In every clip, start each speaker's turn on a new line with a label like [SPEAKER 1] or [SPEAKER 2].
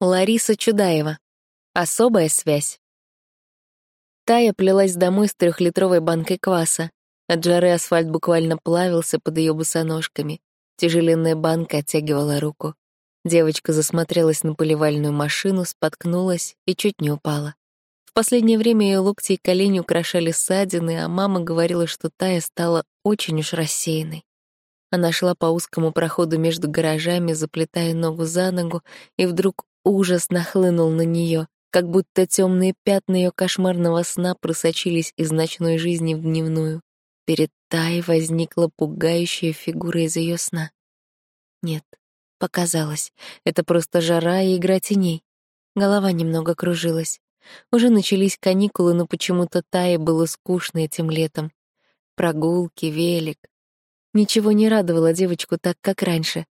[SPEAKER 1] Лариса Чудаева. Особая связь. Тая плелась домой с трехлитровой банкой кваса. От жары асфальт буквально плавился под ее босоножками. Тяжеленная банка оттягивала руку. Девочка засмотрелась на поливальную машину, споткнулась и чуть не упала. В последнее время ее локти и колени украшали ссадины, а мама говорила, что Тая стала очень уж рассеянной. Она шла по узкому проходу между гаражами, заплетая ногу за ногу, и вдруг Ужас нахлынул на нее, как будто темные пятна ее кошмарного сна просочились из ночной жизни в дневную. Перед Тай возникла пугающая фигура из ее сна. Нет, показалось, это просто жара и игра теней. Голова немного кружилась. Уже начались каникулы, но почему-то Тае было скучно этим летом. Прогулки, велик. Ничего не радовало девочку так, как раньше.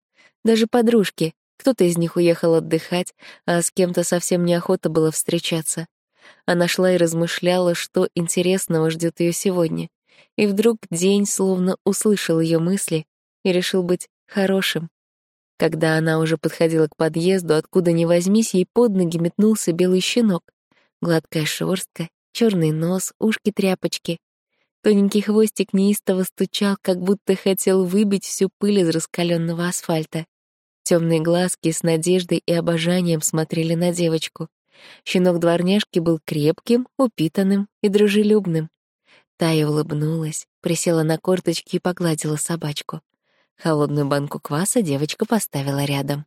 [SPEAKER 1] Даже подружки, кто-то из них уехал отдыхать, а с кем-то совсем неохота было встречаться. Она шла и размышляла, что интересного ждет ее сегодня. И вдруг день словно услышал ее мысли и решил быть хорошим. Когда она уже подходила к подъезду, откуда ни возьмись, ей под ноги метнулся белый щенок. Гладкая шерстка, черный нос, ушки-тряпочки. Тоненький хвостик неистово стучал, как будто хотел выбить всю пыль из раскаленного асфальта. Темные глазки с надеждой и обожанием смотрели на девочку. Щенок дворняжки был крепким, упитанным и дружелюбным. Тая улыбнулась, присела на корточки и погладила собачку. Холодную банку кваса девочка поставила рядом.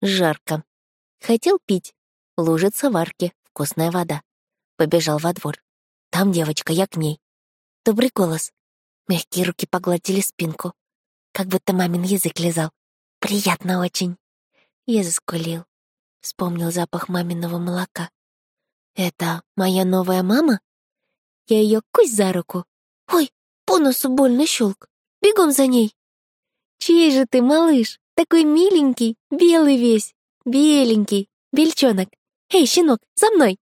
[SPEAKER 2] Жарко. Хотел пить. Лужица в арке, вкусная вода. Побежал во двор. Там девочка, я к ней. Добрый голос. Мягкие руки погладили спинку. Как будто мамин язык лизал. Приятно очень. Я заскулил. Вспомнил запах маминого молока. Это моя новая мама? Я ее кусь за руку. Ой, по носу больно щелк. Бегом за ней. Чей же ты, малыш? Такой миленький, белый весь. Беленький, бельчонок. Эй, щенок, за мной.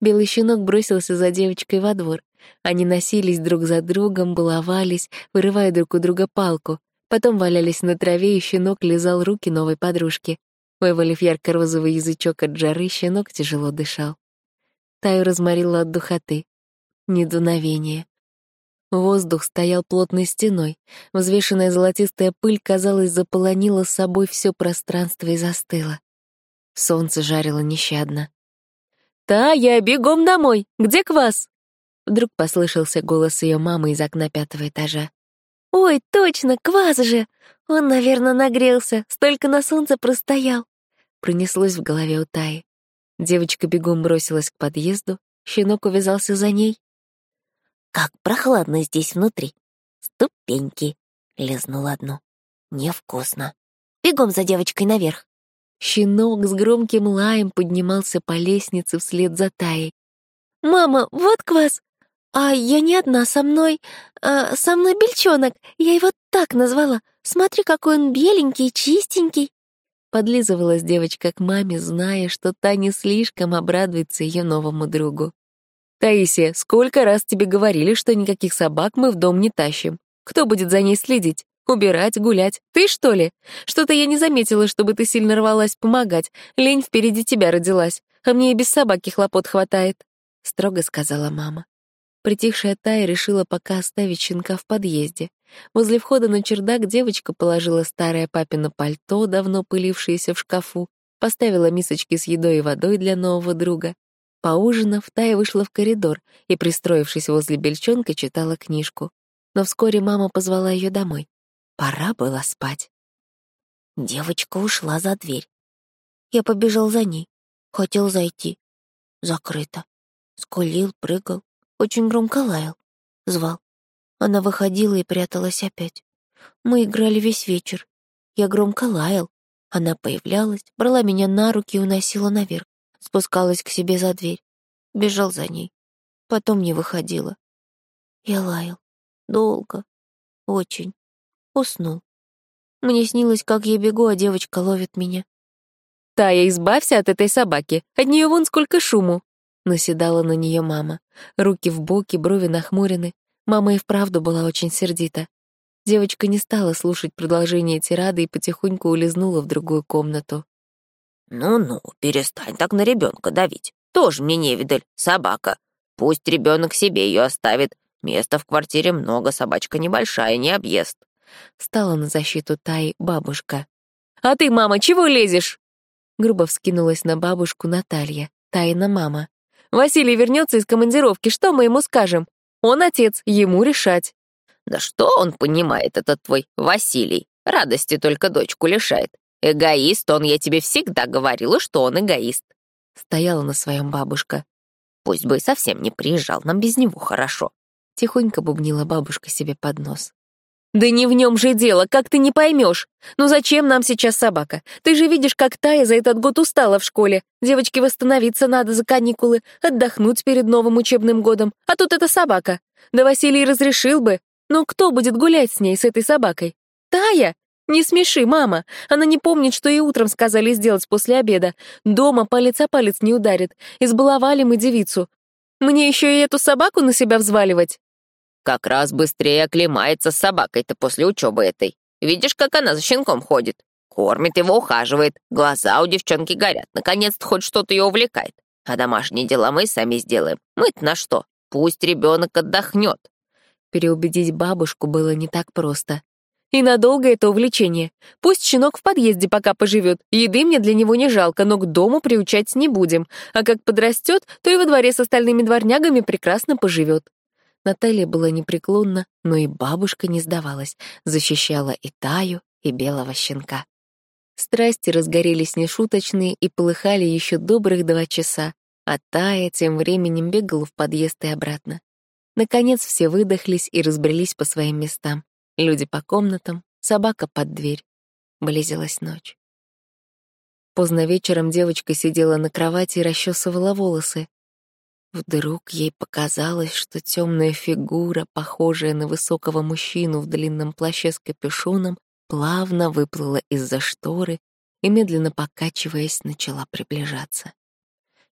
[SPEAKER 1] Белый щенок бросился за девочкой во двор. Они носились друг за другом, баловались, вырывая друг у друга палку. Потом валялись на траве, и щенок лизал руки новой подружки. Вывалив ярко-розовый язычок от жары, щенок тяжело дышал. Таю разморила от духоты. Недуновение. Воздух стоял плотной стеной. Взвешенная золотистая пыль, казалось, заполонила с собой все пространство и застыла. Солнце жарило нещадно. «Тая, бегом домой! Где квас?» Вдруг послышался голос ее мамы из окна пятого этажа.
[SPEAKER 2] «Ой, точно, квас же! Он, наверное, нагрелся, столько на солнце простоял!»
[SPEAKER 1] Пронеслось в голове у Таи. Девочка бегом бросилась к подъезду, щенок увязался за ней.
[SPEAKER 2] «Как прохладно здесь внутри! Ступеньки!» — лизнула одну. «Невкусно! Бегом за девочкой наверх!»
[SPEAKER 1] Щенок с громким лаем поднимался по лестнице вслед за Таей.
[SPEAKER 2] «Мама, вот квас! «А я не одна, со мной... А, со мной бельчонок. Я его так назвала. Смотри, какой он беленький, чистенький».
[SPEAKER 1] Подлизывалась девочка к маме, зная, что та не слишком обрадуется ее новому другу. «Таисия, сколько раз тебе говорили, что никаких собак мы в дом не тащим? Кто будет за ней следить? Убирать, гулять? Ты, что ли? Что-то я не заметила, чтобы ты сильно рвалась помогать. Лень впереди тебя родилась, а мне и без собаки хлопот хватает», — строго сказала мама. Притихшая Тая решила пока оставить щенка в подъезде. Возле входа на чердак девочка положила старое папино пальто, давно пылившееся в шкафу, поставила мисочки с едой и водой для нового друга. Поужинав, Тая вышла в коридор и, пристроившись возле бельчонка, читала книжку. Но вскоре мама позвала ее домой. Пора было спать.
[SPEAKER 2] Девочка ушла за дверь. Я побежал за ней. Хотел зайти. Закрыто. Скулил, прыгал. Очень громко лаял. Звал. Она выходила и пряталась опять. Мы играли весь вечер. Я громко лаял. Она появлялась, брала меня на руки и уносила наверх. Спускалась к себе за дверь. Бежал за ней. Потом не выходила. Я лаял. Долго. Очень. Уснул. Мне снилось, как я бегу, а девочка ловит меня.
[SPEAKER 1] «Тая, избавься от этой собаки. От нее вон сколько шуму!» Наседала на нее мама. Руки в боки, брови нахмурены. Мама и вправду была очень сердита. Девочка не стала слушать продолжение тирады и потихоньку улизнула в другую комнату.
[SPEAKER 3] Ну-ну, перестань так на ребенка давить. Тоже мне невидаль, собака. Пусть ребенок себе ее оставит. Места в квартире много, собачка небольшая, не объест.
[SPEAKER 1] Стала на защиту Таи бабушка. «А ты, мама, чего лезешь?» Грубо вскинулась на бабушку Наталья, Таина мама. «Василий вернется из командировки, что мы ему скажем? Он отец, ему решать».
[SPEAKER 3] «Да что он понимает, этот твой Василий? Радости только дочку лишает. Эгоист он, я тебе всегда говорила, что он эгоист».
[SPEAKER 1] Стояла на своем бабушка.
[SPEAKER 3] «Пусть бы и совсем не приезжал, нам без него хорошо».
[SPEAKER 1] Тихонько бубнила бабушка себе под нос. «Да не в нем же дело, как ты не поймешь? Ну зачем нам сейчас собака? Ты же видишь, как Тая за этот год устала в школе. Девочке восстановиться надо за каникулы, отдохнуть перед новым учебным годом. А тут эта собака. Да Василий разрешил бы. Но кто будет гулять с ней, с этой собакой? Тая? Не смеши, мама. Она не помнит, что и утром сказали сделать после обеда. Дома палец о палец не ударит. Избаловали мы девицу. Мне еще и эту собаку на себя взваливать?
[SPEAKER 3] Как раз быстрее оклемается с собакой-то после учебы этой. Видишь, как она за щенком ходит? Кормит его, ухаживает. Глаза у девчонки горят. Наконец-то хоть что-то ее увлекает. А домашние дела мы сами сделаем. Мы-то на что? Пусть ребенок отдохнет.
[SPEAKER 1] Переубедить бабушку было не так просто. И надолго это увлечение. Пусть щенок в подъезде пока поживет. Еды мне для него не жалко, но к дому приучать не будем. А как подрастет, то и во дворе с остальными дворнягами прекрасно поживет. Наталья была непреклонна, но и бабушка не сдавалась, защищала и Таю, и белого щенка. Страсти разгорелись нешуточные и полыхали еще добрых два часа, а Тая тем временем бегала в подъезд и обратно. Наконец все выдохлись и разбрелись по своим местам. Люди по комнатам, собака под дверь. Близилась ночь. Поздно вечером девочка сидела на кровати и расчесывала волосы. Вдруг ей показалось, что темная фигура, похожая на высокого мужчину в длинном плаще с капюшоном, плавно выплыла из-за шторы и, медленно покачиваясь, начала приближаться.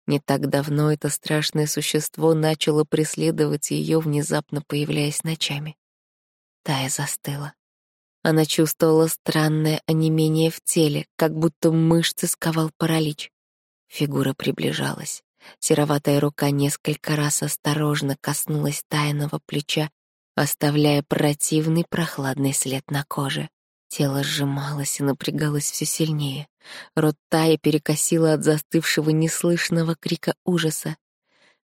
[SPEAKER 1] Не так давно это страшное существо начало преследовать ее, внезапно появляясь ночами. Тая застыла. Она чувствовала странное онемение в теле, как будто мышцы сковал паралич. Фигура приближалась. Сероватая рука несколько раз осторожно коснулась тайного плеча, оставляя противный прохладный след на коже. Тело сжималось и напрягалось все сильнее. Рот Таи перекосило от застывшего неслышного крика ужаса.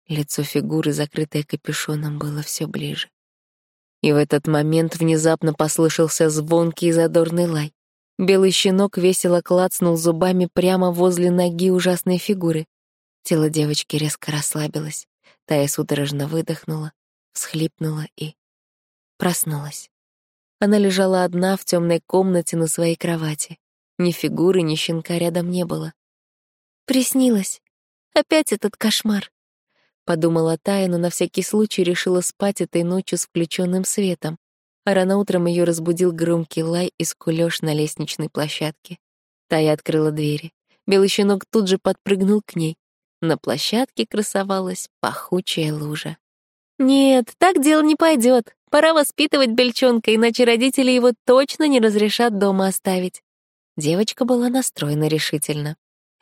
[SPEAKER 1] Лицо фигуры, закрытое капюшоном, было все ближе. И в этот момент внезапно послышался звонкий и задорный лай. Белый щенок весело клацнул зубами прямо возле ноги ужасной фигуры. Тело девочки резко расслабилось. Тая судорожно выдохнула, всхлипнула и проснулась. Она лежала одна в темной комнате на своей кровати. Ни фигуры, ни щенка рядом не было. Приснилось. Опять этот кошмар. Подумала Тая, но на всякий случай решила спать этой ночью с включенным светом. А рано утром ее разбудил громкий лай и скулёж на лестничной площадке. Тая открыла двери. Белый щенок тут же подпрыгнул к ней. На площадке красовалась пахучая лужа. «Нет, так дело не пойдет. Пора воспитывать бельчонка, иначе родители его точно не разрешат дома оставить». Девочка была настроена решительно.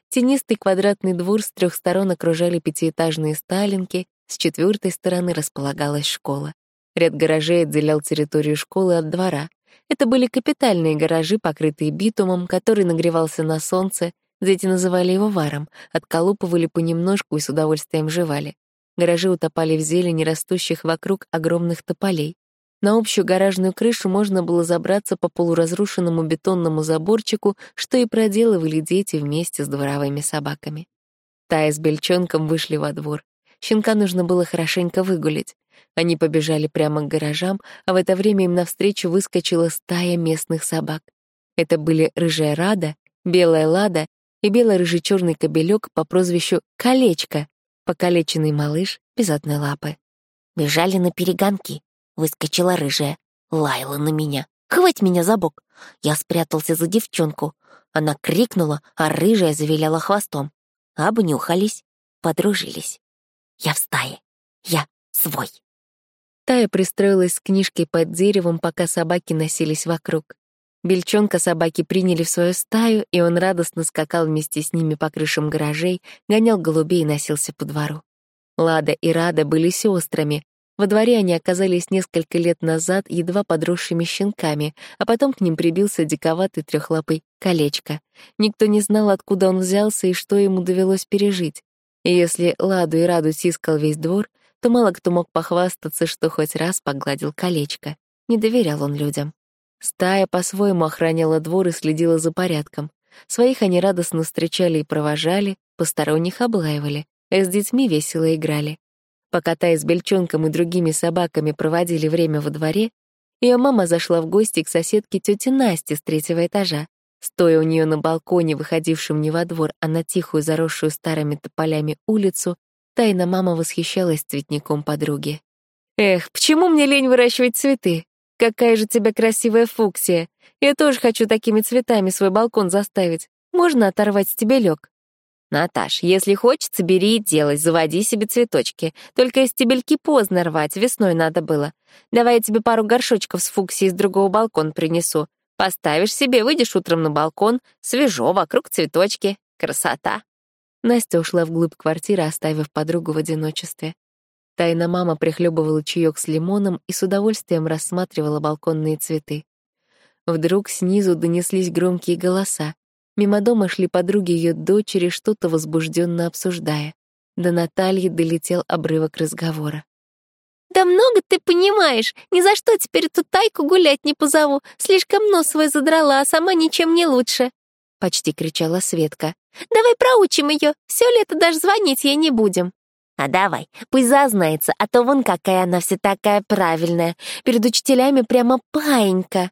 [SPEAKER 1] Тенистый квадратный двор с трех сторон окружали пятиэтажные сталинки, с четвертой стороны располагалась школа. Ряд гаражей отделял территорию школы от двора. Это были капитальные гаражи, покрытые битумом, который нагревался на солнце, Дети называли его варом, отколупывали понемножку и с удовольствием жевали. Гаражи утопали в зелени растущих вокруг огромных тополей. На общую гаражную крышу можно было забраться по полуразрушенному бетонному заборчику, что и проделывали дети вместе с дворовыми собаками. Тая с бельчонком вышли во двор. Щенка нужно было хорошенько выгулить. Они побежали прямо к гаражам, а в это время им навстречу выскочила стая местных собак. Это были рыжая Рада, белая Лада и бело-рыжий-черный кобелек по прозвищу Колечко, покалеченный малыш без одной лапы.
[SPEAKER 2] Бежали на перегонки. Выскочила рыжая, лаяла на меня. «Хвать меня за бок!» Я спрятался за девчонку. Она крикнула, а рыжая завиляла хвостом. Обнюхались, подружились. Я в стае. Я свой.
[SPEAKER 1] Тая пристроилась с книжкой под деревом, пока собаки носились вокруг. Бельчонка собаки приняли в свою стаю, и он радостно скакал вместе с ними по крышам гаражей, гонял голубей и носился по двору. Лада и Рада были сестрами. Во дворе они оказались несколько лет назад едва подросшими щенками, а потом к ним прибился диковатый трехлапый колечко. Никто не знал, откуда он взялся и что ему довелось пережить. И если Ладу и Раду тискал весь двор, то мало кто мог похвастаться, что хоть раз погладил колечко. Не доверял он людям. Стая по-своему охраняла двор и следила за порядком. Своих они радостно встречали и провожали, посторонних облаивали, а с детьми весело играли. Пока Тая с Бельчонком и другими собаками проводили время во дворе, ее мама зашла в гости к соседке тете Насте с третьего этажа. Стоя у нее на балконе, выходившем не во двор, а на тихую, заросшую старыми тополями улицу, тайна мама восхищалась цветником подруги. «Эх, почему мне лень выращивать цветы? Какая же тебя красивая фуксия! Я тоже хочу такими цветами свой балкон заставить. Можно оторвать стебелек?»
[SPEAKER 3] «Наташ, если хочется, бери и делай, заводи себе цветочки. Только стебельки поздно рвать, весной надо было. Давай я тебе пару горшочков с фуксией с другого балкона принесу. Поставишь себе, выйдешь утром на балкон, свежо, вокруг цветочки. Красота.
[SPEAKER 1] Настя ушла вглубь квартиры, оставив подругу в одиночестве. Тайна мама прихлебывала чаек с лимоном и с удовольствием рассматривала балконные цветы. Вдруг снизу донеслись громкие голоса. Мимо дома шли подруги ее дочери, что-то возбужденно обсуждая. До Натальи долетел обрывок разговора.
[SPEAKER 2] «Да много ты понимаешь! Ни за что теперь эту тайку гулять не позову. Слишком нос свой задрала, а сама ничем не лучше!» Почти кричала Светка. «Давай проучим ее. Все лето даже звонить ей не будем». «А давай, пусть зазнается, а то вон какая она вся такая правильная. Перед учителями прямо паинька».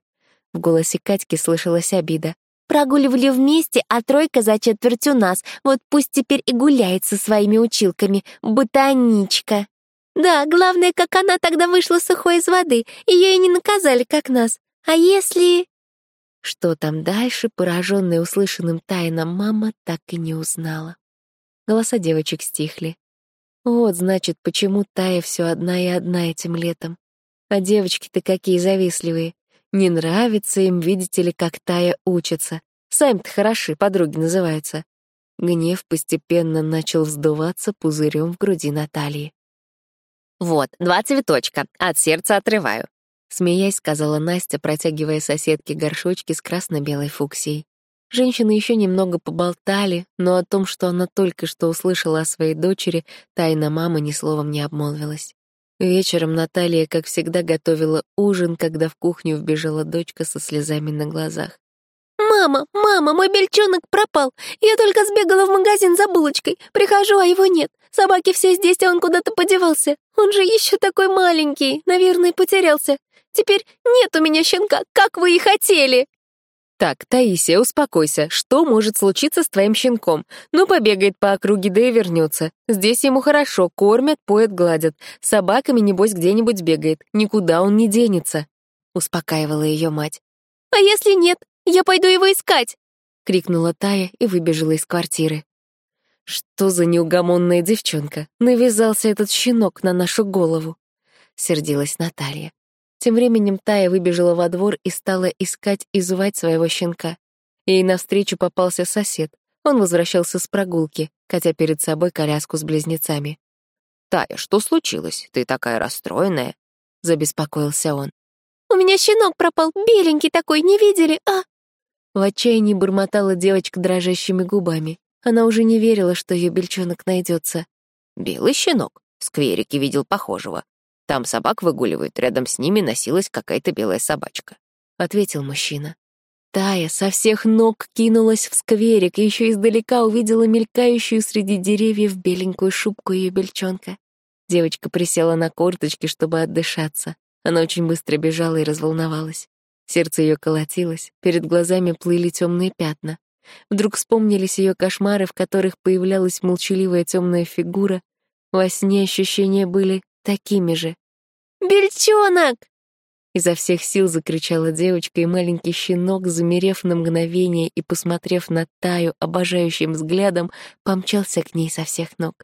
[SPEAKER 2] В голосе Катьки слышалась обида. «Прогуливали вместе, а тройка за четверть у нас. Вот пусть теперь и гуляет со своими училками. Ботаничка». Да, главное, как она тогда вышла сухой из воды, ее и не наказали, как нас. А если...
[SPEAKER 1] Что там дальше, пораженная услышанным тайном мама, так и не узнала. Голоса девочек стихли. Вот, значит, почему Тая все одна и одна этим летом. А девочки-то какие завистливые. Не нравится им, видите ли, как Тая учится. Сами-то хороши, подруги называются. Гнев постепенно начал вздуваться пузырем в груди Натальи.
[SPEAKER 3] «Вот, два цветочка, от сердца отрываю», —
[SPEAKER 1] смеясь, сказала Настя, протягивая соседке горшочки с красно-белой фуксией. Женщины еще немного поболтали, но о том, что она только что услышала о своей дочери, тайна мамы ни словом не обмолвилась. Вечером Наталья, как всегда, готовила ужин, когда в кухню вбежала дочка со слезами на глазах.
[SPEAKER 2] «Мама, мама, мой бельчонок пропал. Я только сбегала в магазин за булочкой. Прихожу, а его нет. Собаки все здесь, а он куда-то подевался. Он же еще такой маленький, наверное, потерялся. Теперь нет у меня щенка, как вы и хотели».
[SPEAKER 1] «Так, Таисия, успокойся. Что может случиться с твоим щенком? Ну, побегает по округе, да и вернется. Здесь ему хорошо, кормят, поят, гладят. С собаками, небось, где-нибудь бегает. Никуда он не денется», — успокаивала ее мать.
[SPEAKER 2] «А если нет? Я пойду его искать!»
[SPEAKER 1] — крикнула Тая и выбежала из квартиры. Что за неугомонная девчонка? Навязался этот щенок на нашу голову. Сердилась Наталья. Тем временем Тая выбежала во двор и стала искать и звать своего щенка. Ей навстречу попался сосед. Он возвращался с прогулки, хотя перед собой коляску с близнецами.
[SPEAKER 3] «Тая, что случилось? Ты такая расстроенная?» — забеспокоился он.
[SPEAKER 2] «У меня щенок пропал, беленький такой, не видели, а?»
[SPEAKER 1] В отчаянии бормотала девочка дрожащими губами. Она уже не верила, что ее бельчонок найдется.
[SPEAKER 3] «Белый щенок? В скверике видел похожего. Там собак выгуливают, рядом с ними носилась какая-то белая собачка», —
[SPEAKER 1] ответил мужчина. Тая со всех ног кинулась в скверик и еще издалека увидела мелькающую среди деревьев беленькую шубку ее бельчонка. Девочка присела на корточки, чтобы отдышаться. Она очень быстро бежала и разволновалась. Сердце ее колотилось, перед глазами плыли темные пятна. Вдруг вспомнились ее кошмары, в которых появлялась молчаливая темная фигура. Во сне ощущения были такими же.
[SPEAKER 2] «Бельчонок!»
[SPEAKER 1] Изо всех сил закричала девочка, и маленький щенок, замерев на мгновение и посмотрев на Таю обожающим взглядом, помчался к ней со всех ног.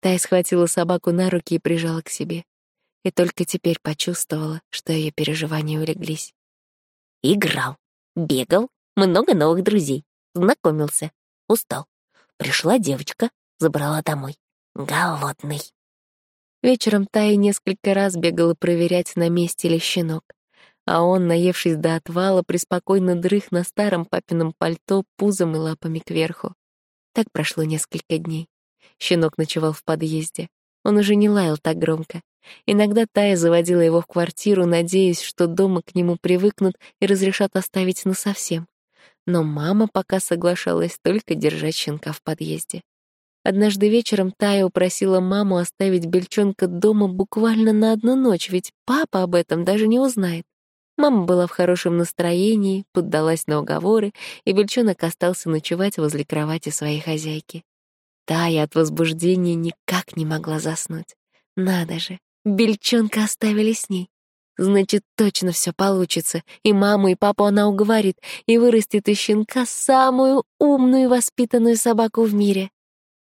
[SPEAKER 1] Тая схватила собаку на руки и прижала к себе. И только теперь почувствовала, что ее переживания улеглись.
[SPEAKER 3] «Играл»,
[SPEAKER 2] Бегал, много новых друзей. Знакомился. Устал. Пришла девочка, забрала домой. Голодный.
[SPEAKER 1] Вечером Тая несколько раз бегала проверять, на месте ли щенок. А он, наевшись до отвала, преспокойно дрых на старом папином пальто пузом и лапами кверху. Так прошло несколько дней. Щенок ночевал в подъезде. Он уже не лаял так громко. Иногда Тая заводила его в квартиру, надеясь, что дома к нему привыкнут и разрешат оставить насовсем. Но мама пока соглашалась только держать щенка в подъезде. Однажды вечером Тая упросила маму оставить бельчонка дома буквально на одну ночь, ведь папа об этом даже не узнает. Мама была в хорошем настроении, поддалась на уговоры, и бельчонок остался ночевать возле кровати своей хозяйки. Тая от возбуждения никак не могла заснуть. Надо же, бельчонка оставили с ней. Значит, точно все получится, и маму, и папу она уговорит, и вырастет из щенка самую умную и воспитанную собаку в мире.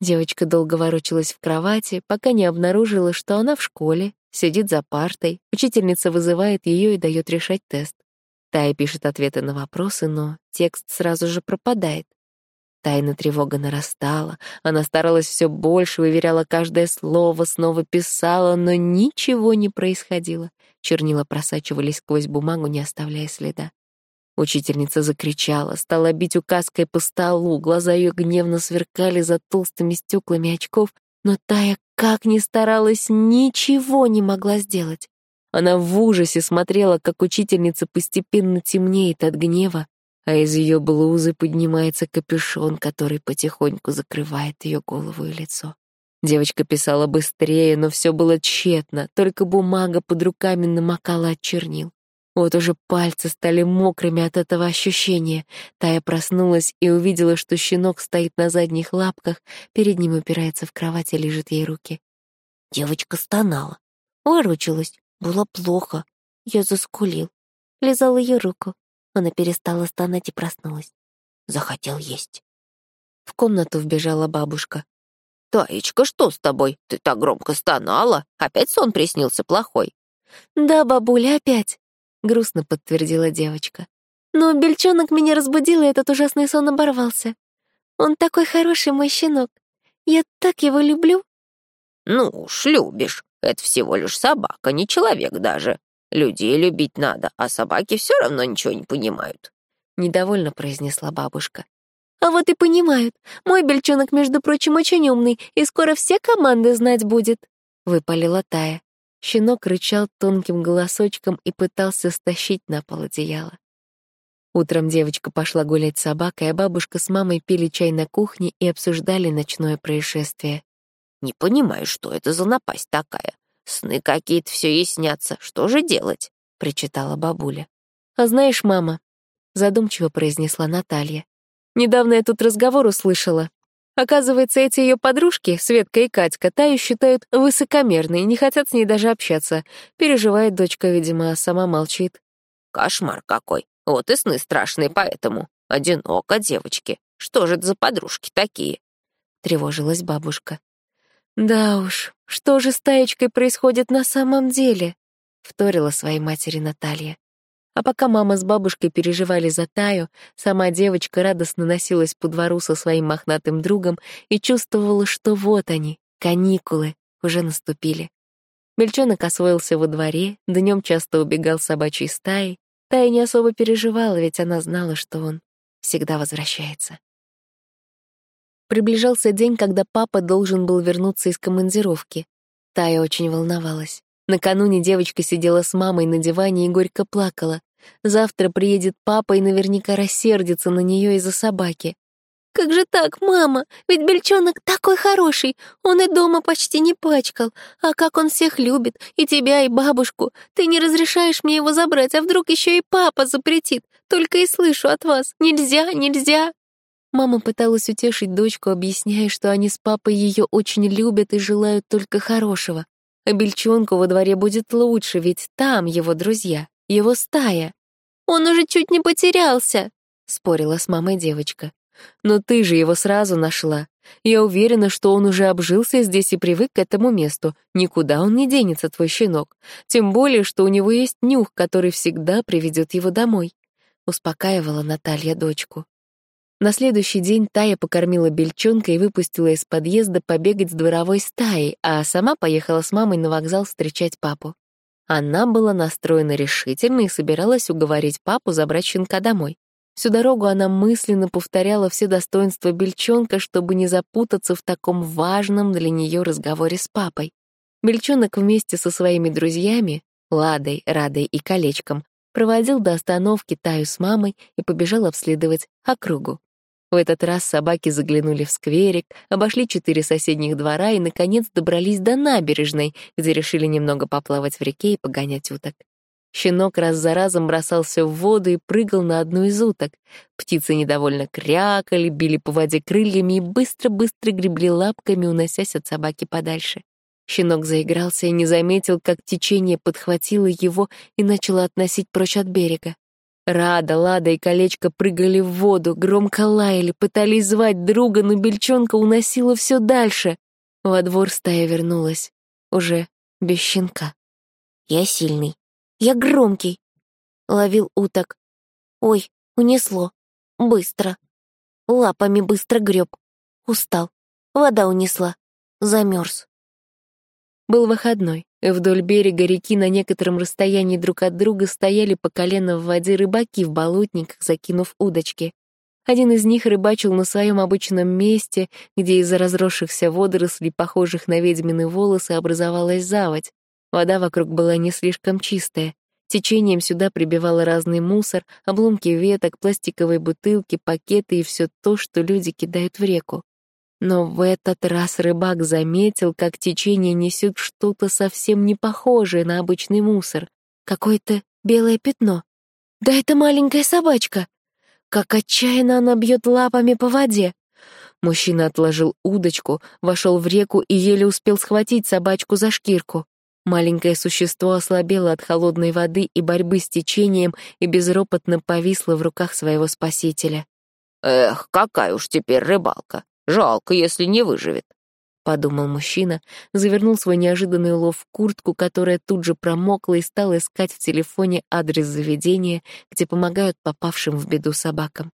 [SPEAKER 1] Девочка долго ворочалась в кровати, пока не обнаружила, что она в школе, сидит за партой, учительница вызывает ее и дает решать тест. Тая пишет ответы на вопросы, но текст сразу же пропадает. Тайна тревога нарастала, она старалась все больше, выверяла каждое слово, снова писала, но ничего не происходило. Чернила просачивались сквозь бумагу, не оставляя следа. Учительница закричала, стала бить указкой по столу, глаза ее гневно сверкали за толстыми стеклами очков, но Тая, как ни старалась, ничего не могла сделать. Она в ужасе смотрела, как учительница постепенно темнеет от гнева, а из ее блузы поднимается капюшон, который потихоньку закрывает ее голову и лицо. Девочка писала быстрее, но все было тщетно, только бумага под руками намокала от чернил. Вот уже пальцы стали мокрыми от этого ощущения. Тая проснулась и увидела, что щенок стоит на задних лапках, перед ним упирается в кровать и лежит ей руки.
[SPEAKER 2] Девочка стонала. Ворочалась. Было плохо. Я заскулил. Лизал ее руку. Она перестала стонать и проснулась. Захотел есть.
[SPEAKER 1] В комнату вбежала бабушка.
[SPEAKER 3] «Таечка, что с тобой? Ты так громко стонала. Опять сон приснился плохой?»
[SPEAKER 1] «Да, бабуля, опять грустно подтвердила девочка. Но бельчонок меня разбудил, и этот ужасный сон оборвался. Он такой хороший, мой щенок. Я так его люблю.
[SPEAKER 3] Ну уж, любишь. Это всего лишь собака, не человек даже. Людей любить надо, а собаки все равно ничего не понимают.
[SPEAKER 1] Недовольно произнесла бабушка. А вот и понимают. Мой бельчонок, между прочим, очень умный, и скоро все команды знать будет. Выпалила Тая. Щенок рычал тонким голосочком и пытался стащить на пол одеяло. Утром девочка пошла гулять с собакой, а бабушка с мамой пили чай на кухне и обсуждали ночное происшествие.
[SPEAKER 3] «Не понимаю, что это за напасть такая. Сны какие-то все ей. Что же делать?» — причитала бабуля.
[SPEAKER 1] «А знаешь, мама», — задумчиво произнесла Наталья, «недавно я тут разговор услышала. Оказывается, эти ее подружки, Светка и Катька, Таю считают высокомерной и не хотят с ней даже общаться. Переживает дочка, видимо, а сама молчит.
[SPEAKER 3] Кошмар какой. Вот и сны страшные поэтому. Одиноко девочки. Что же это за подружки такие?
[SPEAKER 1] Тревожилась бабушка. Да уж, что же с Таечкой происходит на самом деле? Вторила своей матери Наталья. А пока мама с бабушкой переживали за Таю, сама девочка радостно носилась по двору со своим мохнатым другом и чувствовала, что вот они, каникулы, уже наступили. Бельчонок освоился во дворе, днем часто убегал собачьей стаей. Тая не особо переживала, ведь она знала, что он всегда возвращается. Приближался день, когда папа должен был вернуться из командировки. Тая очень волновалась. Накануне девочка сидела с мамой на диване и горько плакала. Завтра приедет папа и наверняка рассердится на нее из-за собаки. «Как же так, мама? Ведь бельчонок такой хороший, он и дома почти не пачкал. А как он всех любит, и тебя, и бабушку. Ты не разрешаешь мне его забрать, а вдруг еще и папа запретит? Только и слышу от вас. Нельзя, нельзя!» Мама пыталась утешить дочку, объясняя, что они с папой ее очень любят и желают только хорошего. А бельчонку во дворе будет лучше, ведь там его друзья, его стая. «Он уже чуть не потерялся», — спорила с мамой девочка. «Но ты же его сразу нашла. Я уверена, что он уже обжился здесь и привык к этому месту. Никуда он не денется, твой щенок. Тем более, что у него есть нюх, который всегда приведет его домой». — успокаивала Наталья дочку. На следующий день Тая покормила бельчонка и выпустила из подъезда побегать с дворовой стаей, а сама поехала с мамой на вокзал встречать папу. Она была настроена решительно и собиралась уговорить папу забрать щенка домой. Всю дорогу она мысленно повторяла все достоинства бельчонка, чтобы не запутаться в таком важном для нее разговоре с папой. Бельчонок вместе со своими друзьями, Ладой, Радой и Колечком, проводил до остановки Таю с мамой и побежал обследовать округу. В этот раз собаки заглянули в скверик, обошли четыре соседних двора и, наконец, добрались до набережной, где решили немного поплавать в реке и погонять уток. Щенок раз за разом бросался в воду и прыгал на одну из уток. Птицы недовольно крякали, били по воде крыльями и быстро-быстро гребли лапками, уносясь от собаки подальше. Щенок заигрался и не заметил, как течение подхватило его и начало относить прочь от берега. Рада, Лада и Колечко прыгали в воду, громко лаяли, пытались звать друга, но бельчонка уносила все дальше. Во двор стая вернулась, уже без щенка.
[SPEAKER 2] «Я сильный, я громкий», — ловил уток. «Ой, унесло. Быстро. Лапами быстро греб. Устал. Вода унесла. Замерз.
[SPEAKER 1] Был выходной. Вдоль берега реки на некотором расстоянии друг от друга стояли по колено в воде рыбаки в болотниках, закинув удочки. Один из них рыбачил на своем обычном месте, где из-за разросшихся водорослей, похожих на ведьмины волосы, образовалась заводь. Вода вокруг была не слишком чистая. Течением сюда прибивало разный мусор, обломки веток, пластиковые бутылки, пакеты и все то, что люди кидают в реку. Но в этот раз рыбак заметил, как течение несет что-то совсем не похожее на обычный мусор. Какое-то белое пятно. Да это маленькая собачка. Как отчаянно она бьет лапами по воде. Мужчина отложил удочку, вошел в реку и еле успел схватить собачку за шкирку. Маленькое существо ослабело от холодной воды и борьбы с течением и безропотно повисло в руках своего спасителя.
[SPEAKER 3] «Эх, какая уж теперь рыбалка! Жалко, если не выживет», — подумал мужчина, завернул свой неожиданный улов в куртку, которая тут же промокла и стал искать в телефоне адрес заведения, где помогают попавшим в беду собакам.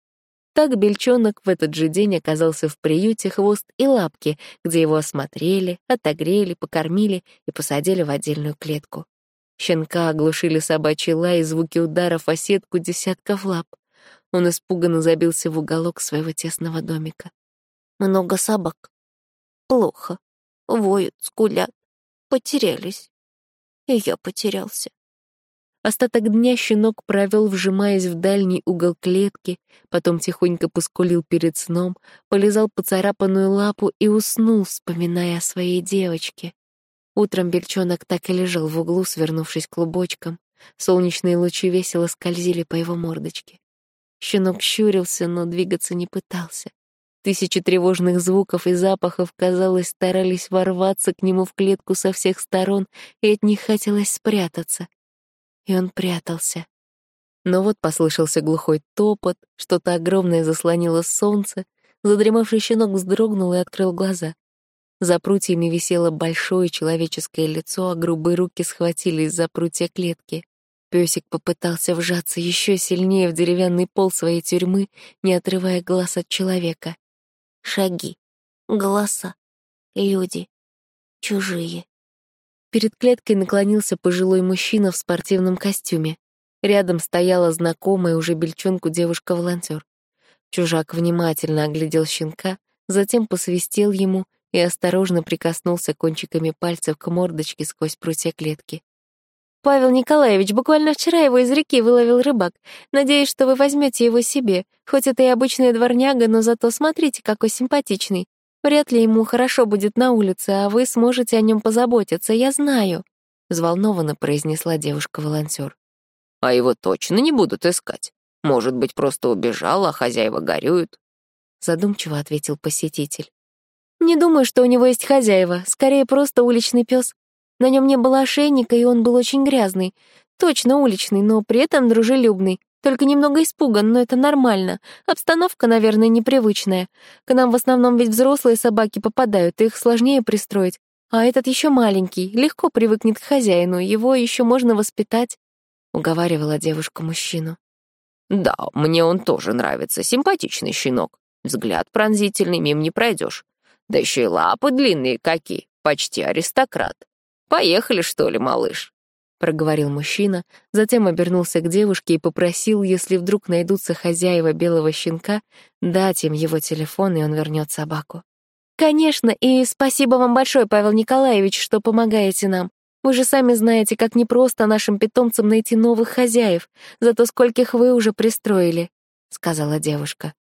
[SPEAKER 3] Так бельчонок в этот же день оказался в приюте «Хвост и лапки», где его осмотрели, отогрели, покормили и посадили в отдельную клетку. Щенка оглушили собачий лай и звуки ударов о сетку десятков лап. Он испуганно забился в уголок своего тесного домика.
[SPEAKER 2] Много собак. Плохо. Воют, скулят. Потерялись. И я потерялся.
[SPEAKER 1] Остаток дня щенок провел, вжимаясь в дальний угол клетки, потом тихонько поскулил перед сном, полезал поцарапанную лапу и уснул, вспоминая о своей девочке. Утром бельчонок так и лежал в углу, свернувшись клубочком. Солнечные лучи весело скользили по его мордочке. Щенок щурился, но двигаться не пытался. Тысячи тревожных звуков и запахов, казалось, старались ворваться к нему в клетку со всех сторон, и от них хотелось спрятаться. И он прятался. Но вот послышался глухой топот, что-то огромное заслонило солнце, задремавший щенок вздрогнул и открыл глаза. За прутьями висело большое человеческое лицо, а грубые руки схватились за прутья клетки. Песик попытался вжаться еще сильнее в деревянный пол своей тюрьмы, не отрывая глаз от человека.
[SPEAKER 2] Шаги, голоса, люди, чужие.
[SPEAKER 1] Перед клеткой наклонился пожилой мужчина в спортивном костюме. Рядом стояла знакомая уже бельчонку девушка-волонтер. Чужак внимательно оглядел щенка, затем посвистел ему и осторожно прикоснулся кончиками пальцев к мордочке сквозь прутья клетки. «Павел Николаевич, буквально вчера его из реки выловил рыбак. Надеюсь, что вы возьмете его себе. Хоть это и обычная дворняга, но зато смотрите, какой симпатичный. Вряд ли ему хорошо будет на улице, а вы сможете о нем позаботиться, я знаю», — взволнованно произнесла девушка-волонтер.
[SPEAKER 3] «А его точно не будут искать. Может быть, просто убежал, а хозяева горюют», —
[SPEAKER 1] задумчиво ответил посетитель. «Не думаю, что у него есть хозяева, скорее просто уличный пес. На нем не было ошейника, и он был очень грязный. Точно уличный, но при этом дружелюбный. Только немного испуган, но это нормально. Обстановка, наверное, непривычная. К нам в основном ведь взрослые собаки попадают, их сложнее пристроить. А этот еще маленький, легко привыкнет к хозяину, его еще можно воспитать», — уговаривала девушка мужчину.
[SPEAKER 3] Да, мне он тоже нравится, симпатичный щенок. Взгляд пронзительный, мим не пройдешь. Да еще и лапы длинные какие, почти аристократ. Поехали, что ли, малыш?» — проговорил мужчина, затем обернулся к девушке и попросил, если вдруг найдутся хозяева белого щенка, дать им его телефон, и он вернет собаку.
[SPEAKER 1] «Конечно, и спасибо вам большое, Павел Николаевич, что помогаете нам. Вы же сами знаете, как непросто нашим питомцам найти новых хозяев, зато скольких вы уже пристроили», — сказала девушка.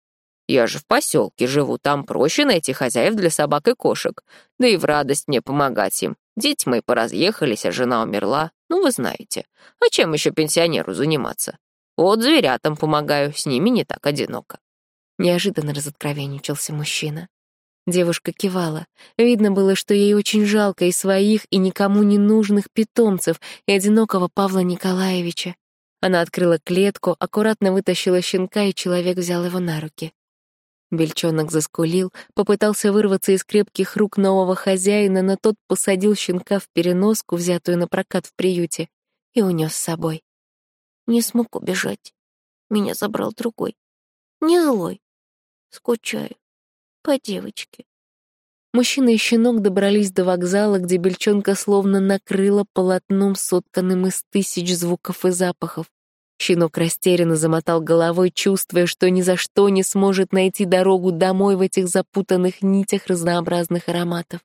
[SPEAKER 3] «Я же в поселке живу, там проще найти хозяев для собак и кошек, да и в радость мне помогать им. Дети мои поразъехались, а жена умерла, ну вы знаете. А чем еще пенсионеру заниматься? Вот зверятам помогаю, с ними не так одиноко».
[SPEAKER 1] Неожиданно разоткровенничался мужчина. Девушка кивала. Видно было, что ей очень жалко и своих, и никому не нужных питомцев, и одинокого Павла Николаевича. Она открыла клетку, аккуратно вытащила щенка, и человек взял его на руки. Бельчонок заскулил, попытался вырваться из крепких рук нового хозяина, но тот посадил щенка в переноску, взятую на прокат в приюте, и унес с собой.
[SPEAKER 2] Не смог убежать. Меня забрал другой. Не злой. Скучаю по девочке.
[SPEAKER 1] Мужчина и щенок добрались до вокзала, где бельчонка словно накрыла полотном, сотканным из тысяч звуков и запахов. Щенок растерянно замотал головой, чувствуя, что ни за что не сможет найти дорогу домой в этих запутанных нитях разнообразных ароматов.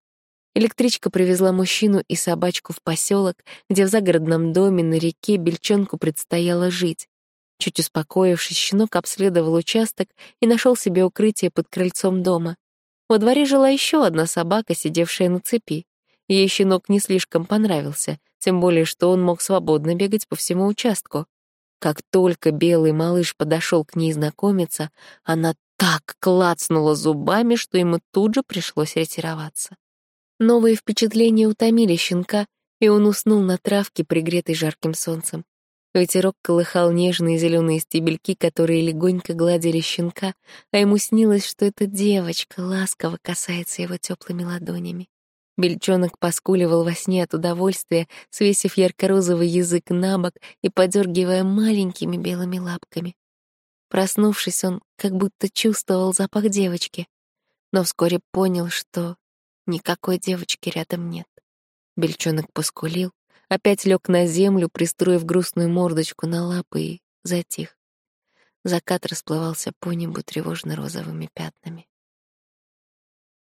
[SPEAKER 1] Электричка привезла мужчину и собачку в поселок, где в загородном доме на реке бельчонку предстояло жить. Чуть успокоившись, щенок обследовал участок и нашел себе укрытие под крыльцом дома. Во дворе жила еще одна собака, сидевшая на цепи. Ей щенок не слишком понравился, тем более, что он мог свободно бегать по всему участку. Как только белый малыш подошел к ней знакомиться, она так клацнула зубами, что ему тут же пришлось ретироваться. Новые впечатления утомили щенка, и он уснул на травке, пригретой жарким солнцем. Ветерок колыхал нежные зеленые стебельки, которые легонько гладили щенка, а ему снилось, что эта девочка ласково касается его теплыми ладонями. Бельчонок поскуливал во сне от удовольствия, свесив ярко-розовый язык на бок и подергивая маленькими белыми лапками. Проснувшись, он как будто чувствовал запах девочки, но вскоре понял, что никакой девочки рядом нет. Бельчонок поскулил, Опять лег на землю, пристроив грустную мордочку на лапы и затих. Закат расплывался по небу тревожно-розовыми пятнами.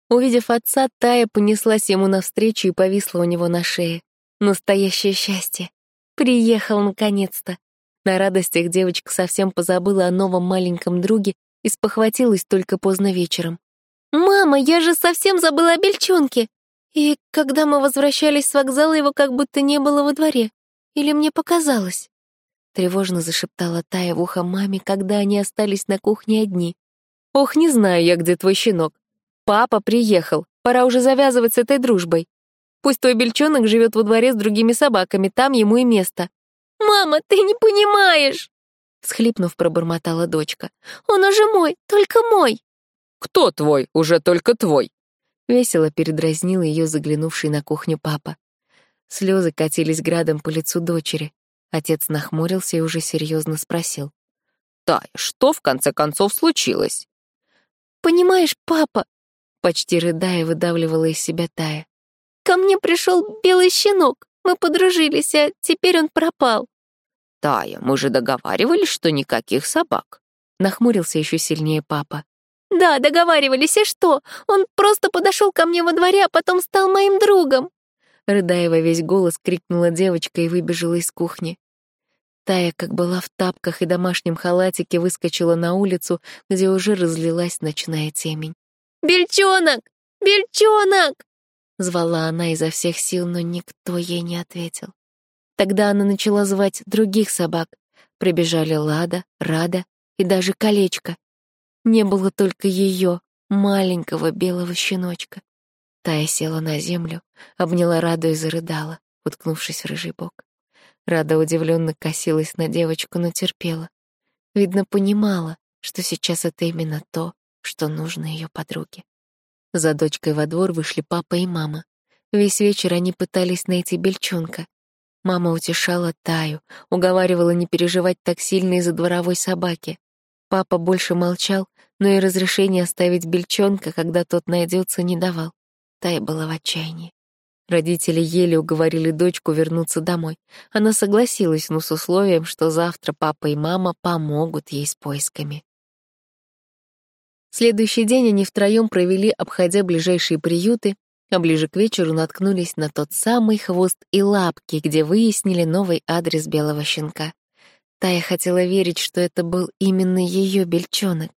[SPEAKER 1] Увидев отца, Тая понеслась ему навстречу и повисла у него на шее. Настоящее счастье. Приехал наконец-то. На радостях девочка совсем позабыла о новом маленьком друге и спохватилась только поздно вечером. «Мама, я же совсем забыла о бельчонке!» И когда мы возвращались с вокзала, его как будто не было во дворе. Или мне показалось?» Тревожно зашептала Тая в ухо маме, когда они остались на кухне одни. «Ох, не знаю я, где твой щенок. Папа приехал. Пора уже завязывать с этой дружбой. Пусть твой бельчонок живет во дворе с другими собаками, там ему и место». «Мама, ты не понимаешь!» Схлипнув, пробормотала дочка. «Он уже мой, только мой!»
[SPEAKER 3] «Кто твой? Уже только твой!»
[SPEAKER 1] Весело передразнил ее заглянувший на кухню папа. Слезы катились градом по лицу дочери. Отец нахмурился и уже серьезно спросил.
[SPEAKER 3] «Тая, что в конце концов случилось?»
[SPEAKER 1] «Понимаешь, папа...» Почти рыдая, выдавливала из себя Тая. «Ко мне пришел белый щенок. Мы подружились, а теперь он пропал».
[SPEAKER 3] «Тая, мы же договаривались, что никаких собак», — нахмурился еще сильнее папа.
[SPEAKER 1] «Да, договаривались, и что? Он просто подошел ко мне во дворе, а потом стал моим другом!» Рыдая во весь голос, крикнула девочка и выбежала из кухни. Тая, как была в тапках и домашнем халатике, выскочила на улицу, где уже разлилась ночная темень. «Бельчонок! Бельчонок!» Звала она изо всех сил, но никто ей не ответил. Тогда она начала звать других собак. Прибежали Лада, Рада и даже Колечко. Не было только ее, маленького белого щеночка. Тая села на землю, обняла Раду и зарыдала, уткнувшись в рыжий бок. Рада удивленно косилась на девочку, но терпела. Видно, понимала, что сейчас это именно то, что нужно ее подруге. За дочкой во двор вышли папа и мама. Весь вечер они пытались найти бельчонка. Мама утешала Таю, уговаривала не переживать так сильно из-за дворовой собаки. Папа больше молчал, но и разрешение оставить бельчонка, когда тот найдется, не давал. Тая была в отчаянии. Родители еле уговорили дочку вернуться домой. Она согласилась, но с условием, что завтра папа и мама помогут ей с поисками. Следующий день они втроем провели, обходя ближайшие приюты, а ближе к вечеру наткнулись на тот самый хвост и лапки, где выяснили новый адрес белого щенка. Тая хотела верить, что это был именно ее бельчонок.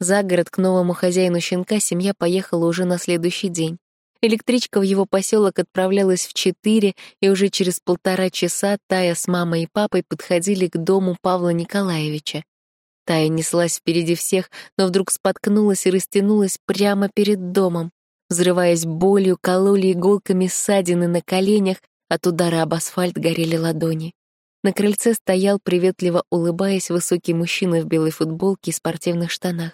[SPEAKER 1] За город к новому хозяину щенка семья поехала уже на следующий день. Электричка в его поселок отправлялась в четыре, и уже через полтора часа Тая с мамой и папой подходили к дому Павла Николаевича. Тая неслась впереди всех, но вдруг споткнулась и растянулась прямо перед домом. Взрываясь болью, кололи иголками ссадины на коленях, от удара об асфальт горели ладони. На крыльце стоял, приветливо улыбаясь, высокий мужчина в белой футболке и спортивных штанах.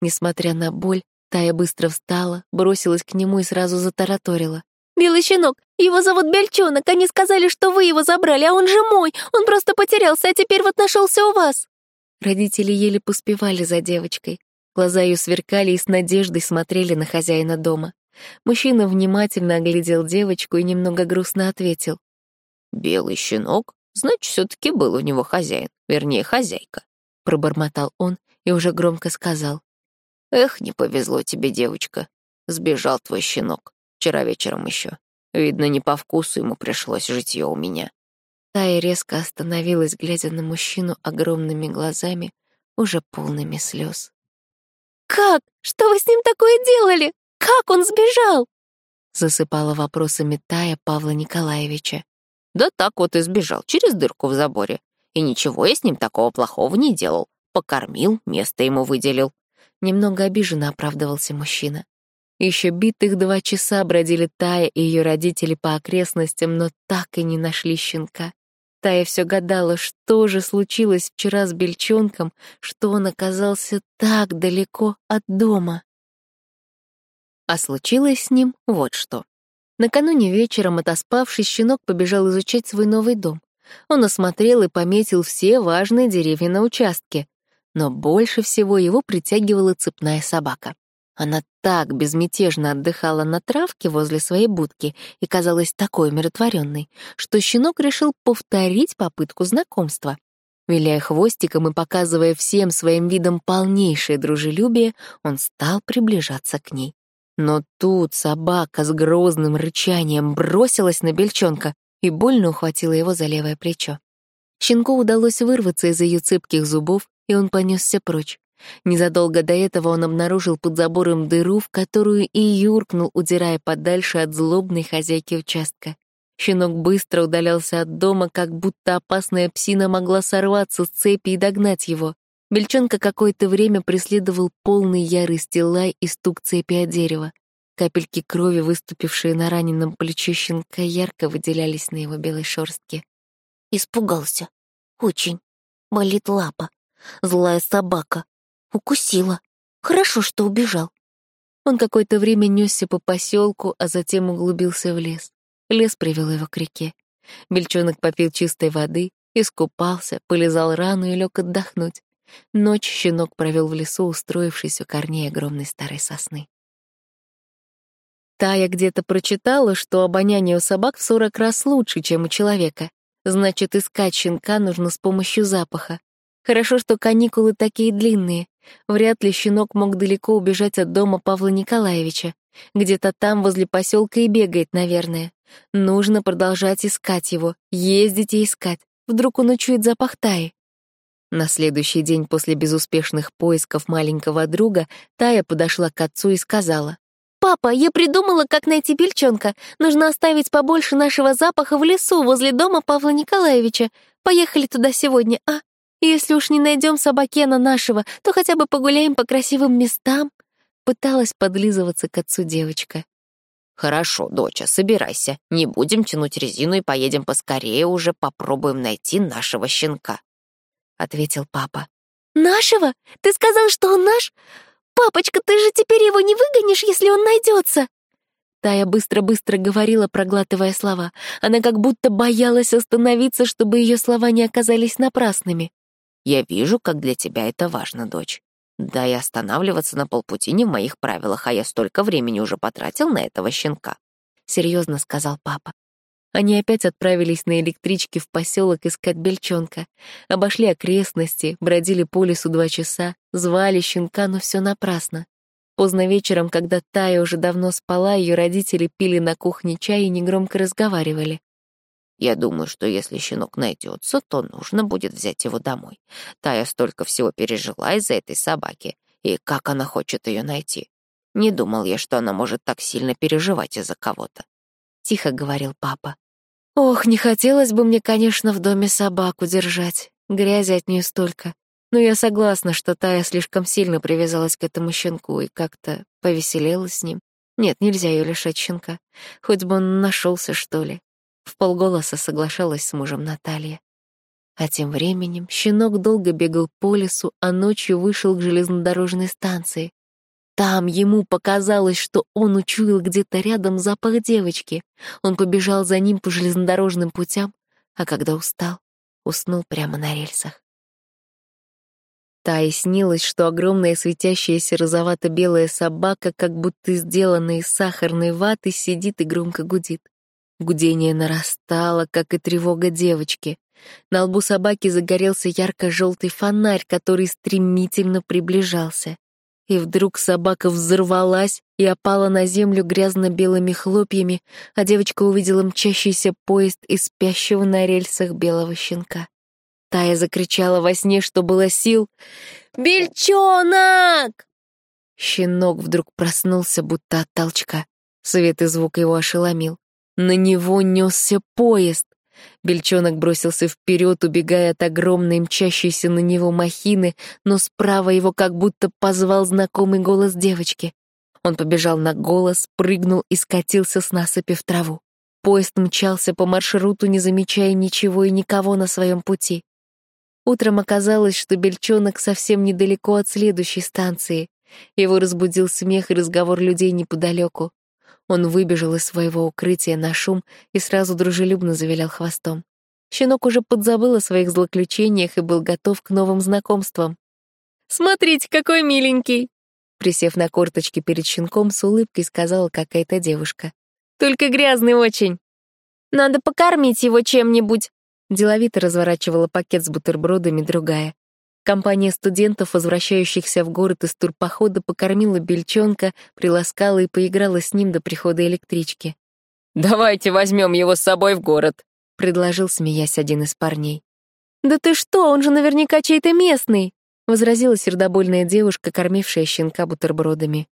[SPEAKER 1] Несмотря на боль, Тая быстро встала, бросилась к нему и сразу затараторила. «Белый щенок! Его зовут Бельчонок! Они сказали, что вы его забрали, а он же мой! Он просто потерялся, а теперь вот нашелся у вас!» Родители еле поспевали за девочкой. Глаза ее сверкали и с надеждой смотрели на хозяина дома. Мужчина внимательно оглядел девочку и немного грустно ответил.
[SPEAKER 3] «Белый щенок? Значит, все-таки был у него хозяин, вернее, хозяйка», — пробормотал он и уже громко сказал. «Эх, не повезло тебе, девочка. Сбежал твой щенок. Вчера вечером еще. Видно, не по вкусу ему пришлось житье у меня».
[SPEAKER 1] Тая резко остановилась, глядя на мужчину огромными глазами, уже полными слез. «Как? Что вы с ним такое делали? Как он сбежал?» Засыпала вопросами Тая Павла Николаевича.
[SPEAKER 3] «Да так вот и сбежал, через дырку в заборе. И ничего я с ним такого плохого не делал. Покормил, место ему выделил».
[SPEAKER 1] Немного обиженно оправдывался мужчина. Еще битых два часа бродили Тая и ее родители по окрестностям, но так и не нашли щенка. Тая все гадала, что же случилось вчера с Бельчонком, что он оказался так далеко от дома. А случилось с ним вот что. Накануне вечером, отоспавшись, щенок побежал изучать свой новый дом. Он осмотрел и пометил все важные деревья на участке, но больше всего его притягивала цепная собака. Она так безмятежно отдыхала на травке возле своей будки и казалась такой умиротворенной, что щенок решил повторить попытку знакомства. Виляя хвостиком и показывая всем своим видом полнейшее дружелюбие, он стал приближаться к ней. Но тут собака с грозным рычанием бросилась на бельчонка и больно ухватила его за левое плечо. Щенку удалось вырваться из ее цепких зубов, и он понесся прочь. Незадолго до этого он обнаружил под забором дыру, в которую и юркнул, удирая подальше от злобной хозяйки участка. Щенок быстро удалялся от дома, как будто опасная псина могла сорваться с цепи и догнать его. Бельчонка какое-то время преследовал полный ярости лай и стук цепи от дерева. Капельки крови, выступившие на раненом плече щенка, ярко выделялись на его белой шорстке.
[SPEAKER 2] Испугался. Очень. Болит лапа. Злая собака. Укусила. Хорошо, что убежал.
[SPEAKER 1] Он какое-то время несся по поселку, а затем углубился в лес. Лес привел его к реке. Бельчонок попил чистой воды, искупался, полезал рану и лег отдохнуть. Ночь щенок провел в лесу, устроившись у корней огромной старой сосны. Тая где-то прочитала, что обоняние у собак в сорок раз лучше, чем у человека. Значит, искать щенка нужно с помощью запаха. Хорошо, что каникулы такие длинные. Вряд ли щенок мог далеко убежать от дома Павла Николаевича. Где-то там, возле поселка, и бегает, наверное. Нужно продолжать искать его, ездить и искать. Вдруг он учует запах Таи. На следующий день после безуспешных поисков маленького друга Тая подошла к отцу и сказала. «Папа, я придумала, как найти бельчонка. Нужно оставить побольше нашего запаха в лесу возле дома Павла Николаевича. Поехали туда сегодня, а?» Если уж не найдем собакена нашего, то хотя бы погуляем по красивым местам. Пыталась подлизываться к отцу девочка.
[SPEAKER 3] «Хорошо, доча, собирайся. Не будем тянуть резину и поедем поскорее уже попробуем найти нашего щенка», — ответил папа.
[SPEAKER 2] «Нашего? Ты сказал, что он наш? Папочка, ты же теперь его не выгонишь, если он найдется!»
[SPEAKER 1] Тая быстро-быстро говорила, проглатывая слова. Она как будто боялась остановиться, чтобы ее слова не оказались напрасными.
[SPEAKER 3] «Я вижу, как для тебя это важно, дочь. Да и останавливаться на полпути не в моих правилах, а я столько времени уже потратил на этого щенка», — серьезно сказал папа.
[SPEAKER 1] Они опять отправились на электричке в поселок искать бельчонка. Обошли окрестности, бродили по лесу два часа, звали щенка, но все напрасно. Поздно вечером, когда Тая уже давно спала, ее родители пили на кухне чай и негромко разговаривали.
[SPEAKER 3] «Я думаю, что если щенок найдется, то нужно будет взять его домой. Тая столько всего пережила из-за этой собаки, и как она хочет ее найти. Не думал я, что она может так сильно переживать из-за кого-то», — тихо говорил папа.
[SPEAKER 1] Ох, не хотелось бы мне, конечно, в доме собаку держать. Грязи от нее столько. Но я согласна, что Тая слишком сильно привязалась к этому щенку и как-то повеселела с ним. Нет, нельзя ее лишать щенка. Хоть бы он нашелся, что ли. В полголоса соглашалась с мужем Наталья. А тем временем щенок долго бегал по лесу, а ночью вышел к железнодорожной станции. Там ему показалось, что он учуял где-то рядом запах девочки. Он побежал за ним по железнодорожным путям, а когда устал, уснул прямо на рельсах. Тае снилось, что огромная светящаяся розовато-белая собака, как будто сделанная из сахарной ваты, сидит и громко гудит. Гудение нарастало, как и тревога девочки. На лбу собаки загорелся ярко-желтый фонарь, который стремительно приближался. И вдруг собака взорвалась и опала на землю грязно-белыми хлопьями, а девочка увидела мчащийся поезд и спящего на рельсах белого щенка. Тая закричала во сне, что было сил. «Бельчонок!» Щенок вдруг проснулся, будто от толчка. Свет и звук его ошеломил. На него несся поезд. Бельчонок бросился вперед, убегая от огромной мчащейся на него махины, но справа его как будто позвал знакомый голос девочки. Он побежал на голос, прыгнул и скатился с насыпи в траву. Поезд мчался по маршруту, не замечая ничего и никого на своем пути. Утром оказалось, что Бельчонок совсем недалеко от следующей станции. Его разбудил смех и разговор людей неподалеку. Он выбежал из своего укрытия на шум и сразу дружелюбно завилял хвостом. Щенок уже подзабыл о своих злоключениях и был готов к новым знакомствам. «Смотрите, какой миленький!» Присев на корточки перед щенком, с улыбкой сказала какая-то девушка. «Только грязный очень!» «Надо покормить его чем-нибудь!» Деловито разворачивала пакет с бутербродами другая. Компания студентов, возвращающихся в город из турпохода, покормила бельчонка, приласкала и поиграла с ним до прихода электрички.
[SPEAKER 3] «Давайте возьмем его с собой в город», — предложил, смеясь, один из парней.
[SPEAKER 1] «Да ты что, он же наверняка чей-то местный», — возразила сердобольная девушка, кормившая щенка бутербродами.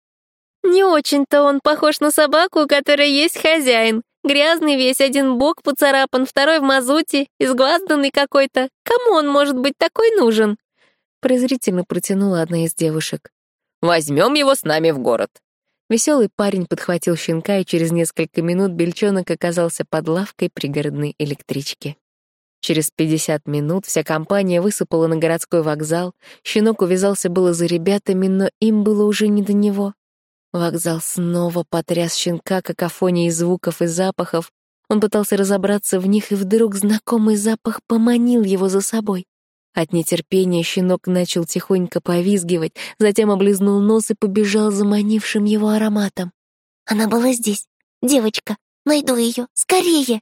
[SPEAKER 1] «Не очень-то он похож на собаку, у которой есть хозяин. Грязный весь, один бок поцарапан, второй в мазуте, изгвазданный какой-то. Кому он может быть такой нужен?» Презрительно протянула одна из девушек.
[SPEAKER 3] «Возьмем его с нами в город».
[SPEAKER 1] Веселый парень подхватил щенка, и через несколько минут бельчонок оказался под лавкой пригородной электрички. Через 50 минут вся компания высыпала на городской вокзал, щенок увязался было за ребятами, но им было уже не до него. Вокзал снова потряс щенка какофонией звуков и запахов. Он пытался разобраться в них, и вдруг знакомый запах поманил его за собой. От нетерпения щенок начал тихонько повизгивать, затем облизнул нос и побежал за манившим его ароматом.
[SPEAKER 2] «Она была здесь. Девочка. Найду ее. Скорее!»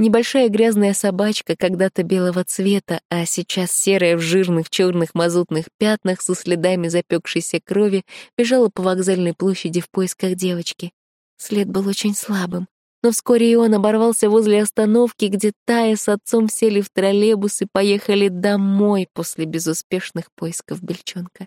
[SPEAKER 1] Небольшая грязная собачка, когда-то белого цвета, а сейчас серая в жирных черных мазутных пятнах со следами запекшейся крови, бежала по вокзальной площади в поисках девочки. След был очень слабым, но вскоре и он оборвался возле остановки, где Тая с отцом сели в троллейбус и поехали домой после безуспешных поисков Бельчонка.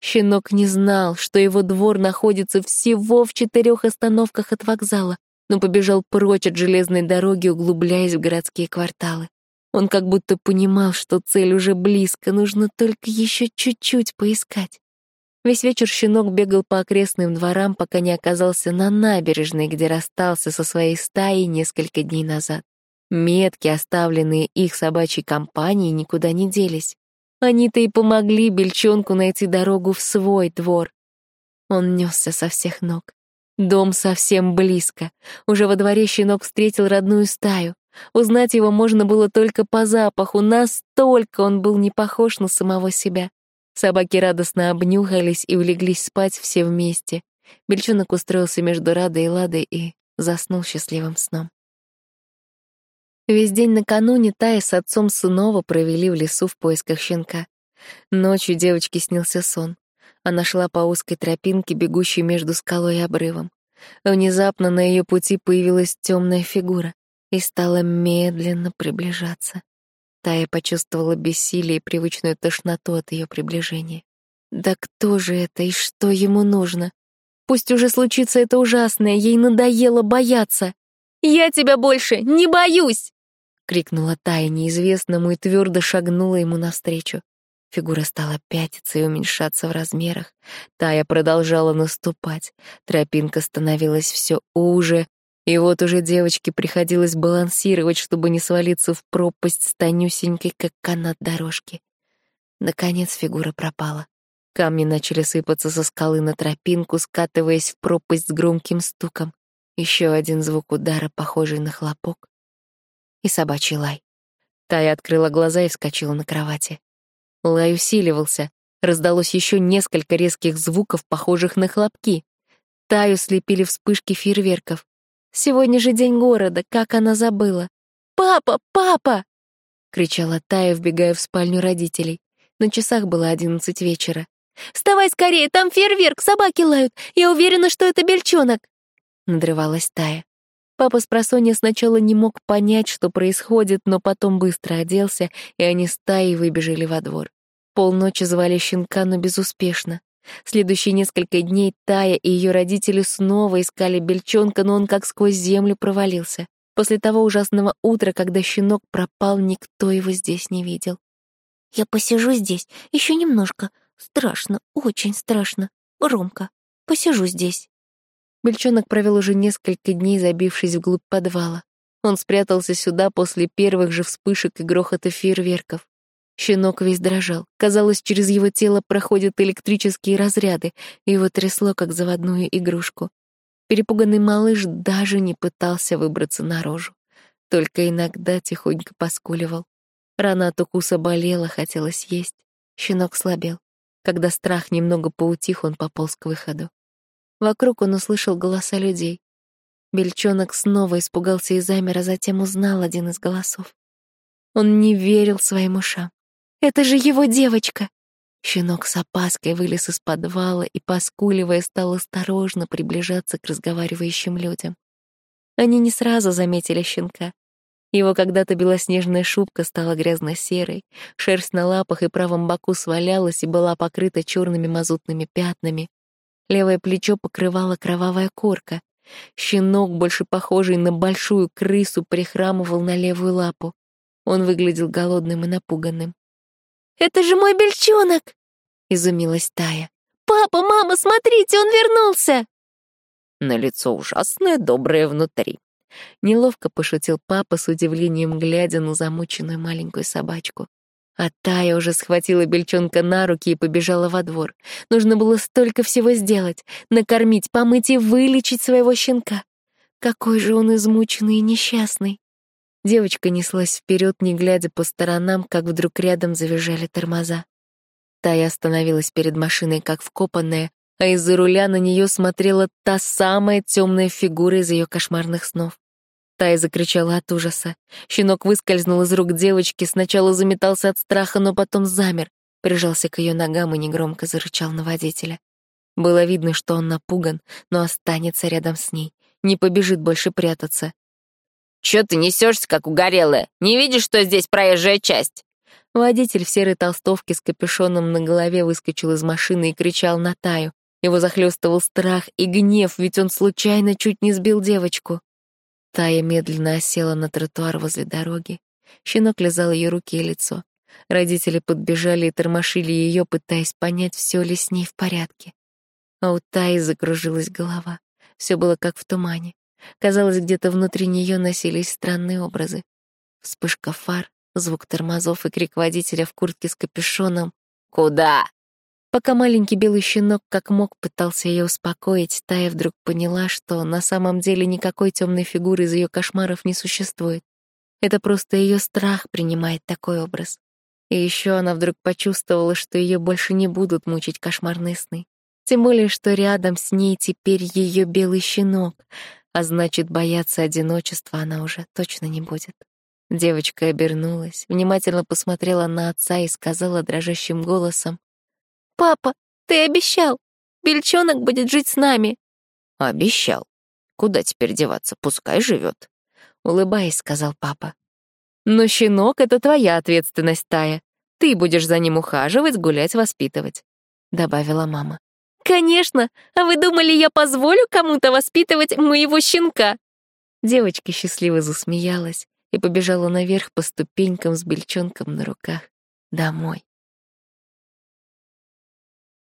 [SPEAKER 1] Щенок не знал, что его двор находится всего в четырех остановках от вокзала, но побежал прочь от железной дороги, углубляясь в городские кварталы. Он как будто понимал, что цель уже близко, нужно только еще чуть-чуть поискать. Весь вечер щенок бегал по окрестным дворам, пока не оказался на набережной, где расстался со своей стаей несколько дней назад. Метки, оставленные их собачьей компанией, никуда не делись. Они-то и помогли бельчонку найти дорогу в свой двор. Он несся со всех ног. Дом совсем близко. Уже во дворе щенок встретил родную стаю. Узнать его можно было только по запаху, настолько он был не похож на самого себя. Собаки радостно обнюхались и улеглись спать все вместе. Бельчонок устроился между Радой и Ладой и заснул счастливым сном. Весь день накануне Тая с отцом снова провели в лесу в поисках щенка. Ночью девочке снился сон. Она шла по узкой тропинке, бегущей между скалой и обрывом. Внезапно на ее пути появилась темная фигура и стала медленно приближаться. Тая почувствовала бессилие и привычную тошноту от ее приближения. Да кто же это и что ему нужно? Пусть уже случится это ужасное, ей надоело бояться. «Я тебя больше не боюсь!» — крикнула Тая неизвестному и твердо шагнула ему навстречу. Фигура стала пятиться и уменьшаться в размерах. Тая продолжала наступать. Тропинка становилась все уже, и вот уже девочке приходилось балансировать, чтобы не свалиться в пропасть с тонюсенькой, как канат дорожки. Наконец фигура пропала. Камни начали сыпаться со скалы на тропинку, скатываясь в пропасть с громким стуком. Еще один звук удара, похожий на хлопок. И собачий лай. Тая открыла глаза и вскочила на кровати. Лай усиливался. Раздалось еще несколько резких звуков, похожих на хлопки. Таю слепили вспышки фейерверков. Сегодня же день города, как она забыла. «Папа! Папа!» — кричала Тая, вбегая в спальню родителей. На часах было одиннадцать вечера. «Вставай скорее, там фейерверк, собаки лают. Я уверена, что это бельчонок!» Надрывалась Тая. Папа с просонья сначала не мог понять, что происходит, но потом быстро оделся, и они с Таей выбежали во двор. Полночи звали щенка, но безуспешно. Следующие несколько дней Тая и ее родители снова искали бельчонка, но он как сквозь землю провалился. После того ужасного утра, когда щенок пропал, никто его здесь не видел.
[SPEAKER 2] «Я посижу здесь еще немножко. Страшно, очень страшно. Громко. Посижу здесь».
[SPEAKER 1] Бельчонок провел уже несколько дней, забившись вглубь подвала. Он спрятался сюда после первых же вспышек и грохота фейерверков. Щенок весь дрожал. Казалось, через его тело проходят электрические разряды, и его трясло, как заводную игрушку. Перепуганный малыш даже не пытался выбраться наружу. Только иногда тихонько поскуливал. Рана от укуса болела, хотелось есть. Щенок слабел. Когда страх немного поутих, он пополз к выходу. Вокруг он услышал голоса людей. Бельчонок снова испугался и замер, а затем узнал один из голосов. Он не верил своим ушам. «Это же его девочка!» Щенок с опаской вылез из подвала и, поскуливая, стал осторожно приближаться к разговаривающим людям. Они не сразу заметили щенка. Его когда-то белоснежная шубка стала грязно-серой, шерсть на лапах и правом боку свалялась и была покрыта черными мазутными пятнами. Левое плечо покрывала кровавая корка. Щенок, больше похожий на большую крысу, прихрамывал на левую лапу. Он выглядел голодным и напуганным. «Это же мой бельчонок!» — изумилась Тая. «Папа, мама, смотрите, он вернулся!»
[SPEAKER 3] На лицо ужасное, доброе внутри.
[SPEAKER 1] Неловко пошутил папа с удивлением, глядя на замученную маленькую собачку. А Тая уже схватила бельчонка на руки и побежала во двор. Нужно было столько всего сделать — накормить, помыть и вылечить своего щенка. Какой же он измученный и несчастный. Девочка неслась вперед, не глядя по сторонам, как вдруг рядом завизжали тормоза. Тая остановилась перед машиной, как вкопанная, а из-за руля на нее смотрела та самая темная фигура из ее кошмарных снов. Тая закричала от ужаса. Щенок выскользнул из рук девочки, сначала заметался от страха, но потом замер, прижался к ее ногам и негромко зарычал на водителя. Было видно, что он напуган, но останется рядом с ней, не побежит больше прятаться.
[SPEAKER 3] «Чё ты несешься, как угорелая? Не видишь, что здесь проезжая часть?»
[SPEAKER 1] Водитель в серой толстовке с капюшоном на голове выскочил из машины и кричал на Таю. Его захлестывал страх и гнев, ведь он случайно чуть не сбил девочку. Тая медленно осела на тротуар возле дороги. Щенок лизал ее руки и лицо. Родители подбежали и тормошили ее, пытаясь понять, все ли с ней в порядке. А у Таи закружилась голова. Все было как в тумане. Казалось, где-то внутри нее носились странные образы. Вспышка фар, звук тормозов и крик водителя в куртке с капюшоном.
[SPEAKER 3] «Куда?»
[SPEAKER 1] Пока маленький белый щенок как мог пытался ее успокоить, Тая вдруг поняла, что на самом деле никакой темной фигуры из ее кошмаров не существует. Это просто ее страх принимает такой образ. И еще она вдруг почувствовала, что ее больше не будут мучить кошмарные сны. Тем более, что рядом с ней теперь ее белый щенок, а значит, бояться одиночества она уже точно не будет. Девочка обернулась, внимательно посмотрела на отца и сказала дрожащим голосом, «Папа, ты обещал! Бельчонок будет жить с нами!»
[SPEAKER 3] «Обещал. Куда теперь деваться? Пускай живет.
[SPEAKER 1] Улыбаясь, сказал папа. «Но щенок — это твоя ответственность, Тая. Ты будешь за ним ухаживать, гулять, воспитывать», — добавила мама. «Конечно! А вы думали, я позволю кому-то воспитывать моего щенка?» Девочка счастливо засмеялась и побежала наверх по ступенькам с бельчонком на руках домой.